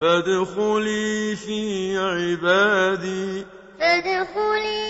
فادخلي في عبادي. فادخلي